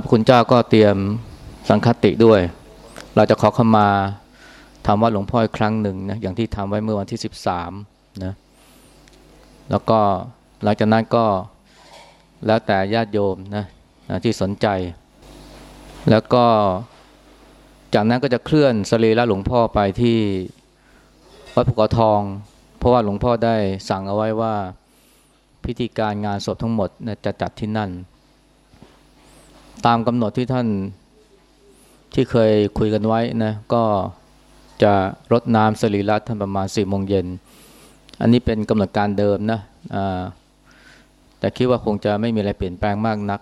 พระคุณเจ้าก็เตรียมสังคติด้วย เราจะขอเข้ามาทำวัดหลวงพ่ออีกครั้งหนึ่งนะอย่างที่ทำไว้เมื่อวันที่ 13นะแล้วก็หลังจากนั้นก็แล้วแต่ญาติโยมนะที่สนใจ แล้วก็จากนั้นก็จะเคลื่อนสรีระหลวงพ่อไปที่วัดภูเขาทอง เพราะว่าหลวงพ่อได้สั่งเอาไว้ว่าพิธีการงานศพทั้งหมดจะจัดที่นั่น ตามกำหนดที่ท่านที่เคยคุยกันไว้นะก็จะรดน้ำสรีระท่านประมาณสี่โมงเย็น อันนี้เป็นกำหนดการเดิมนะแต่คิดว่าคงจะไม่มีอะไรเปลี่ยนแปลงมากนัก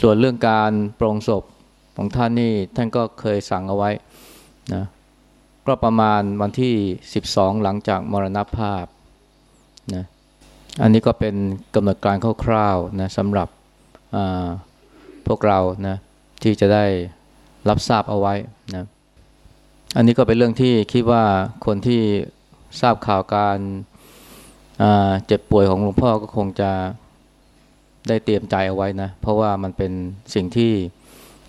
ส่วนเรื่องการปรงศพของท่านนี่ท่านก็เคยสั่งเอาไว้นะก็ประมาณวันที่ 12 หลังจากมรณภาพนะอันนี้ก็เป็นกำหนดการคร่าวๆนะสำหรับ พวกเรานะที่จะได้รับทราบเอาไว้นะอันนี้ก็เป็นเรื่องที่คิดว่าคนที่ทราบข่าวการเจ็บป่วยของหลวงพ่อก็คงจะได้เตรียมใจเอาไว้นะ เพราะว่ามันเป็นสิ่งที่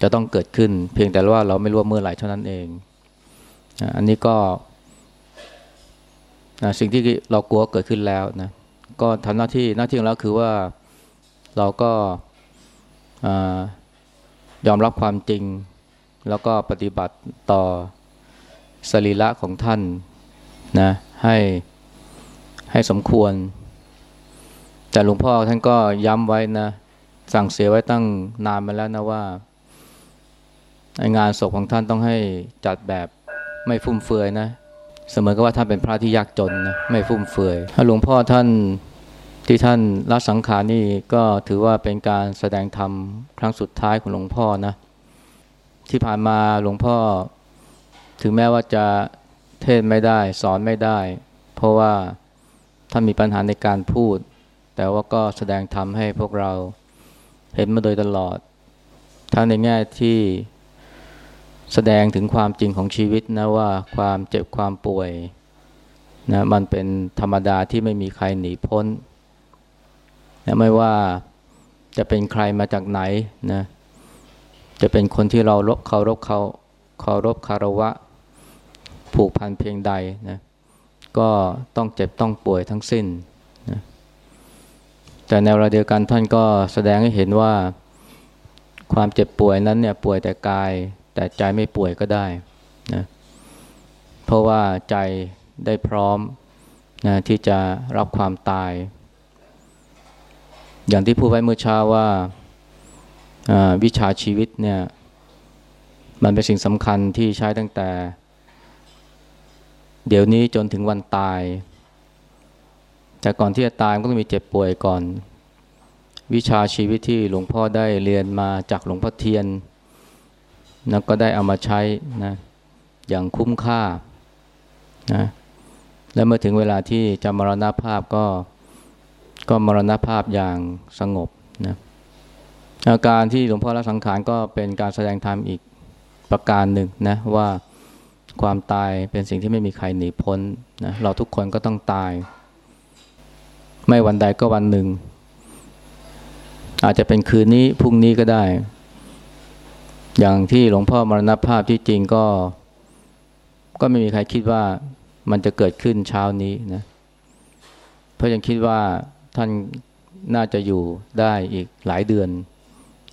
จะต้องเกิดขึ้น เพียงแต่ว่าเราไม่รู้เมื่อไหร่เท่านั้นเอง อันนี้ก็สิ่งที่เรากลัวเกิดขึ้นแล้วนะ ก็ทำหน้าที่หน้าที่ของเราคือว่าเราก็ ยอมรับความจริง แล้วก็ปฏิบัติต่อสรีระของท่านนะให้ให้สมควร แต่หลวงพ่อท่านก็ย้ำไว้นะ สั่งเสียไว้ตั้งนานมาแล้วนะว่า งานศพของท่านต้องให้จัดแบบไม่ฟุ่มเฟือยนะ เสมอกับว่าท่านเป็นพระที่ยากจนนะ ไม่ฟุ่มเฟือยถ้าหลวงพ่อท่าน ที่ท่านละสังขารนี่ก็ถือว่าเป็นการแสดงธรรมครั้งสุดท้ายของหลวงพ่อนะ ที่ผ่านมาหลวงพ่อ ถึงแม้ว่าจะเทศไม่ได้ สอนไม่ได้ เพราะว่าท่านมีปัญหาในการพูด แต่ว่าก็แสดงธรรมให้พวกเราเห็นมาโดยตลอด ทั้งในแง่ที่แสดงถึงความจริงของชีวิตนะว่าความเจ็บความป่วยนะมันเป็นธรรมดาที่ไม่มีใครหนีพ้น นะไม่ว่าจะเป็นใครมาจากไหนนะจะเป็นคนที่เรารบเคารพเขาเคารพคารวะ ผูกพันเพียงใดนะก็ต้องเจ็บต้องป่วยทั้งสิ้นนะแต่ในเวลาเดียวกันท่านก็แสดงให้เห็นว่าความเจ็บป่วยนั้นเนี่ยป่วยแต่กาย แต่ใจไม่ป่วยก็ได้นะเพราะว่าใจได้พร้อมนะที่จะรับความตาย อย่างที่พูดไว้เมื่อเช้าว่าวิชาชีวิตเนี่ยมันเป็นสิ่งสำคัญที่ใช้ตั้งแต่ เดี๋ยวนี้จนถึงวันตาย แต่ก่อนที่จะตายก็ต้องมีเจ็บป่วยก่อน วิชาชีวิตที่หลวงพ่อได้เรียนมาจากหลวงพ่อเทียนนะก็ได้เอามาใช้นะอย่างคุ้มค่านะและเมื่อถึงเวลาที่จะมรณภาพก็ ก็มรณภาพอย่างสงบนะอาการที่หลวงพ่อละสังขารก็เป็นการแสดงธรรมอีกประการหนึ่งนะว่าความตายเป็นสิ่งที่ไม่มีใครหนีพ้นนะเราทุกคนก็ต้องตาย ไม่วันใดก็วันหนึ่ง อาจจะเป็นคืนนี้พรุ่งนี้ก็ได้ อย่างที่หลวงพ่อมรณภาพที่จริงก็ ก็ไม่มีใครคิดว่ามันจะเกิดขึ้นเช้านี้นะเพราะยังคิดว่า ท่านน่าจะอยู่ได้อีกหลายเดือน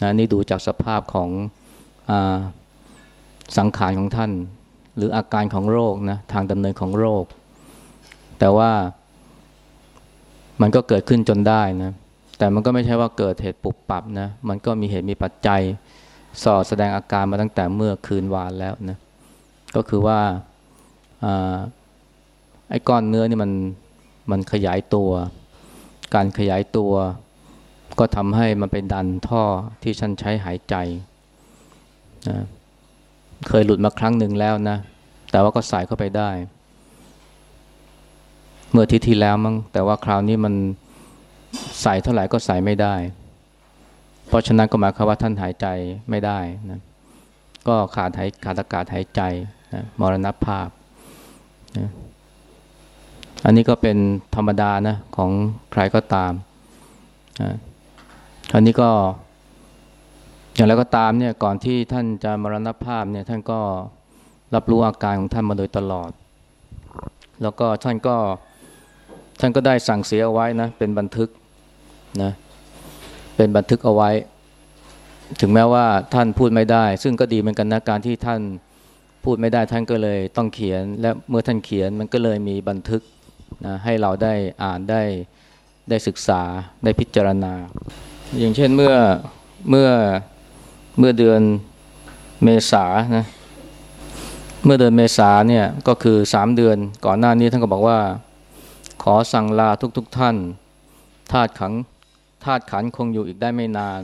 นะนี่ดูจากสภาพของอสังขารของท่าน หรืออาการของโรคนะทางดำเนินของโรค แต่ว่ามันก็เกิดขึ้นจนได้นะแต่มันก็ไม่ใช่ว่าเกิดเหตุปุบปับนะมันก็มีเหตุมีปัจจัยสอดแสดงอาการมาตั้งแต่เมื่อคืนวานแล้วนะก็คือว่าไอ้ก้อนเนื้อนี่มันมันขยายตัว การขยายตัว ก็ทำให้มันไปดันท่อที่ฉันใช้หายใจนะเคยหลุดมาครั้งหนึ่งแล้วนะ แต่ว่าก็ใส่เข้าไปได้ เมื่อที่ที่แล้วมั้งแต่ว่าคราวนี้มันใส่เท่าไหร่ก็ใส่ไม่ได้ เพราะฉะนั้นก็หมายความว่าท่านหายใจไม่ได้นะก็ขาดหายขาดอากาศหายใจนะมรณภาพนะ อันนี้ก็เป็นธรรมดานะของใครก็ตามนะคราวนี้ก็อย่างไรก็ตามเนี่ยก่อนที่ท่านจะมรณภาพเนี่ยท่านก็รับรู้อาการของท่านมาโดยตลอด แล้วก็ท่านก็ท่านก็ได้สั่งเสียเอาไว้นะเป็นบันทึกนะเป็นบันทึกเอาไว้ ถึงแม้ว่าท่านพูดไม่ได้ ซึ่งก็ดีเหมือนกันนะการที่ท่านพูดไม่ได้ท่านก็เลยต้องเขียน และเมื่อท่านเขียนมันก็เลยมีบันทึก นะให้เราได้อ่านได้ได้ศึกษาได้พิจารณา อย่างเช่นเมื่อเมื่อเมื่อเดือนเมษานะเมื่อเดือนเมษาเนี่ยก็คือสามเดือนก่อนหน้านี้ท่านก็บอกว่า ขอสั่งลาทุกๆทท่านธาตุขังธาตุขันคงอยู่อีกได้ไม่นาน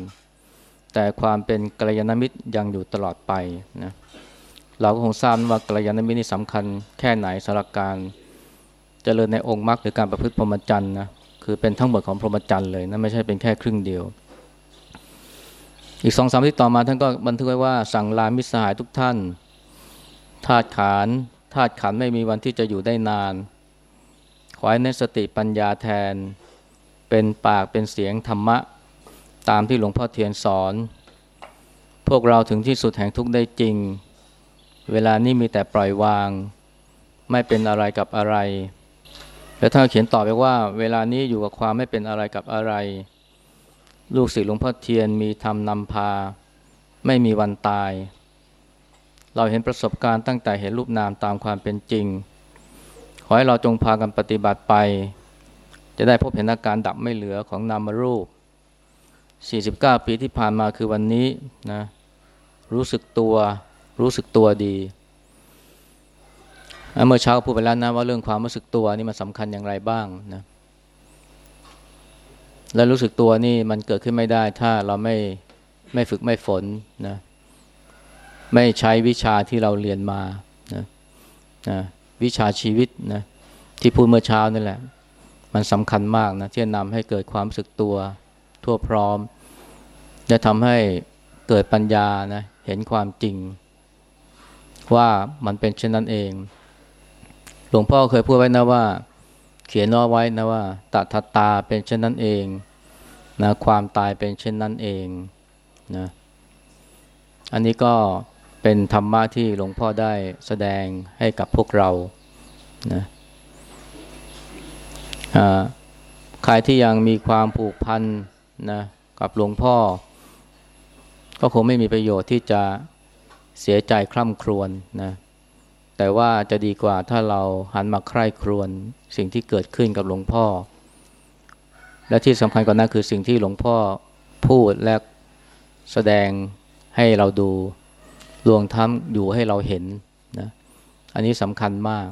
แต่ความเป็นกัลยาณมิตรยังอยู่ตลอดไปนะเราก็คงทราบว่ากัลยาณมิตรนี่สำคัญแค่ไหนสำหรับการ เจริญในองค์มรรคหรือการประพฤติพรหมจรรย์นะคือเป็นทั้งหมดของพรหมจรรย์เลยนะไม่ใช่เป็นแค่ครึ่งเดียว อีกสองสามที่ต่อมาท่านก็บันทึกไว้ว่าสั่งลามิสหายทุกท่านธาตุขันธาตุขันไม่มีวันที่จะอยู่ได้นาน ขอให้เนสติปัญญาแทน เป็นปากเป็นเสียงธรรมะ ตามที่หลวงพ่อเทียนสอน พวกเราถึงที่สุดแห่งทุกได้จริง เวลานี้มีแต่ปล่อยวาง ไม่เป็นอะไรกับอะไร แล้วท่านเขียนต่อไปว่า เวลานี้อยู่กับความไม่เป็นอะไรกับอะไร ลูกศิษย์หลวงพ่อเทียนมีธรรมนำพา ไม่มีวันตาย เราเห็นประสบการณ์ตั้งแต่เห็นรูปนามตามความเป็นจริง ขอให้เราจงพากันปฏิบัติไป จะได้พบเห็นอาการดับไม่เหลือของนามรูป 49 ปีที่ผ่านมาคือวันนี้นะรู้สึกตัว รู้สึกตัวดี เมื่อเช้าพูดไปแล้วนะว่าเรื่องความรู้สึกตัวนี่มันสำคัญอย่างไรบ้างนะ และรู้สึกตัวนี่มันเกิดขึ้นไม่ได้ ถ้าเราไม่ไม่ฝึกไม่ฝนนะ ไม่ใช้วิชาที่เราเรียนมานะนะวิชาชีวิตนะที่พูดเมื่อเช้านี่แหละ มันสำคัญมากนะที่จะนำให้เกิดความรู้สึกตัวทั่วพร้อม จะทำให้เกิดปัญญานะเห็นความจริง ว่ามันเป็นเช่นนั้นเอง ลวงพ่อเคยพูดไว้นะว่า เขียนเอาไว้นะว่าตัทตาเป็นเช่นนั้นเองนะความตายเป็นเช่นนั้นเองนะอันนี้ก็เป็นธรรมะที่หลวงพ่อได้แสดงให้กับพวกเรานะใครที่ยังมีความผูกพันนะกับหลวงพ่อ ก็คงไม่มีประโยชน์ที่จะเสียใจคร่ำครวญนะ แต่ว่าจะดีกว่าถ้าเราหันมาใคร่ครวญสิ่งที่เกิดขึ้นกับหลวงพ่อ และที่สำคัญกว่านั้นคือสิ่งที่หลวงพ่อพูดและแสดงให้เราดูรวงทั้งอยู่ให้เราเห็นนะอันนี้สำคัญมาก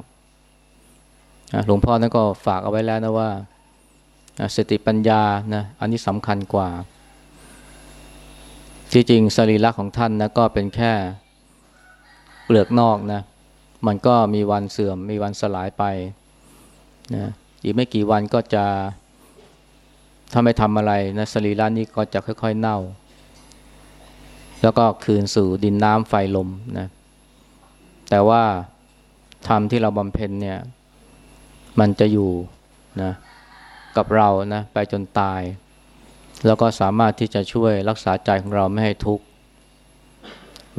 หลวงพ่อนั้นก็ฝากเอาไว้แล้วนะว่าสติปัญญานะอันนี้สำคัญกว่า ที่จริงสรีระของท่านนะก็เป็นแค่เปลือกนอกนะ มันก็มีวันเสื่อม มีวันสลายไปนะอีกไม่กี่วันก็จะ ถ้าไม่ทำอะไรนะสรีระนี้ก็จะค่อยๆเน่า แล้วก็คืนสู่ดินน้ำไฟลมนะแต่ว่าธรรมที่เราบำเพ็ญเนี่ย มันจะอยู่นะกับเรานะไปจนตาย แล้วก็สามารถที่จะช่วยรักษาใจของเราไม่ให้ทุกข์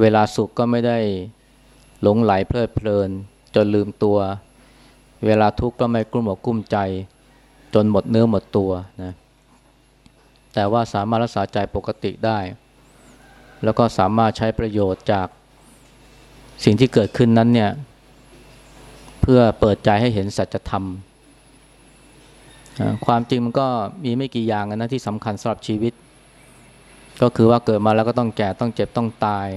เวลาสุขก็ไม่ได้ หลงไหลเพลิดเพลิน จนลืมตัว เวลาทุกข์ก็ไม่กลุ้มอกกุ้มใจ จนหมดเนื้อหมดตัวนะแต่ว่าสามารถรักษาใจปกติได้ แล้วก็สามารถใช้ประโยชน์จากสิ่งที่เกิดขึ้นนั้นเนี่ย เพื่อเปิดใจให้เห็นสัจธรรม ความจริงมันก็มีไม่กี่อย่างนะที่สำคัญสำหรับชีวิต ก็คือว่าเกิดมาแล้วก็ต้องแก่ต้องเจ็บต้องตาย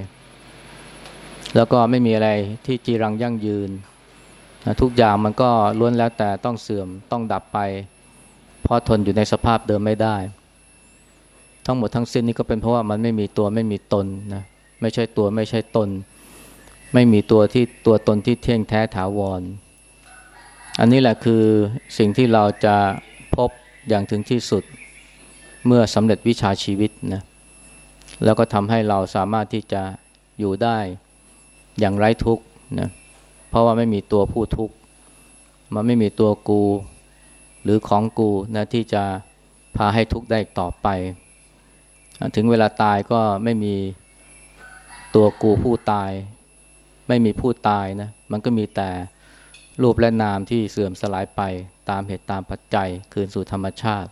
แล้วก็ไม่มีอะไรที่จีรังยั่งยืนนะทุกอย่างมันก็ล้วนแล้วแต่ต้องเสื่อมต้องดับไป เพราะทนอยู่ในสภาพเดิมไม่ได้ ทั้งหมดทั้งสิ้นนี้ก็เป็นเพราะว่ามันไม่มีตัวไม่มีตนนะไม่ใช่ตัวไม่ใช่ตน ไม่มีตัวที่ตัวตนที่เที่ยงแท้ถาวร อันนี้แหละคือสิ่งที่เราจะพบอย่างถึงที่สุดเมื่อสำเร็จวิชาชีวิตนะแล้วก็ทำให้เราสามารถที่จะอยู่ได้ อย่างไร้ทุกข์นะเพราะว่าไม่มีตัวผู้ทุกข์มันไม่มีตัวกู หรือของกูนะที่จะพาให้ทุกข์ได้ต่อไป ถึงเวลาตายก็ไม่มีตัวกูผู้ตาย ไม่มีผู้ตายนะมันก็มีแต่รูปและนามที่เสื่อมสลายไปตามเหตุตามปัจจัยคืนสู่ธรรมชาติ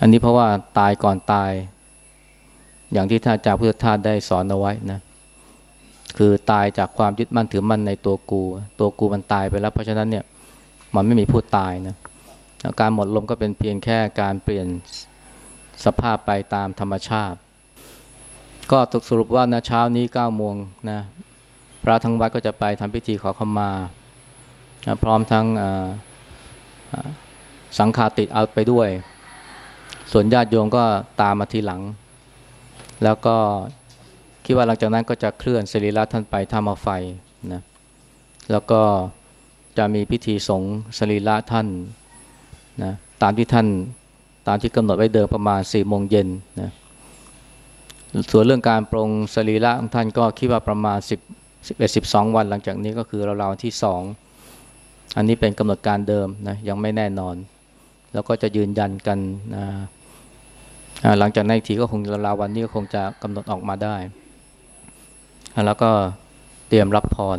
อันนี้เพราะว่าตายก่อนตาย อย่างที่ท่านอาจารย์พุทธทาสได้สอนเอาไว้นะ คือตายจากความยึดมั่นถือมั่นในตัวกู ตัวกูมันตายไปแล้ว เพราะฉะนั้นเนี่ยมันไม่มีผู้ตายนะการหมดลมก็เป็นเพียงแค่การเปลี่ยนสภาพไปตามธรรมชาติ ก็ตกสรุปว่านะเช้านี้เก้าโมงนะพระทั้งวัดก็จะไปทำพิธีขอขมานะพร้อมทั้งสังฆาติดเอาไปด้วย ส่วนญาติโยมก็ตามมาทีหลัง แล้วก็ คิดว่าหลังจากนั้นก็จะเคลื่อนสรีระท่านไปท่ามาไฟนะแล้วก็จะมีพิธีสงสรีระท่านนะตามที่ท่านตามที่กำหนดไว้เดิมประมาณสี่โมงเย็นนะส่วนเรื่องการปรงสรีระของท่านก็คิดว่าประมาณสิบสิบเอ็ดสิบสองวันหลังจากนี้ก็คือราวๆที่สองอันนี้เป็นกำหนดการเดิมนะยังไม่แน่นอน แล้วก็จะยืนยันกันนะหลังจากนั้นทีก็คงราวๆวันนี้ก็คงจะกำหนดออกมาได้ แล้วก็เตรียมรับพร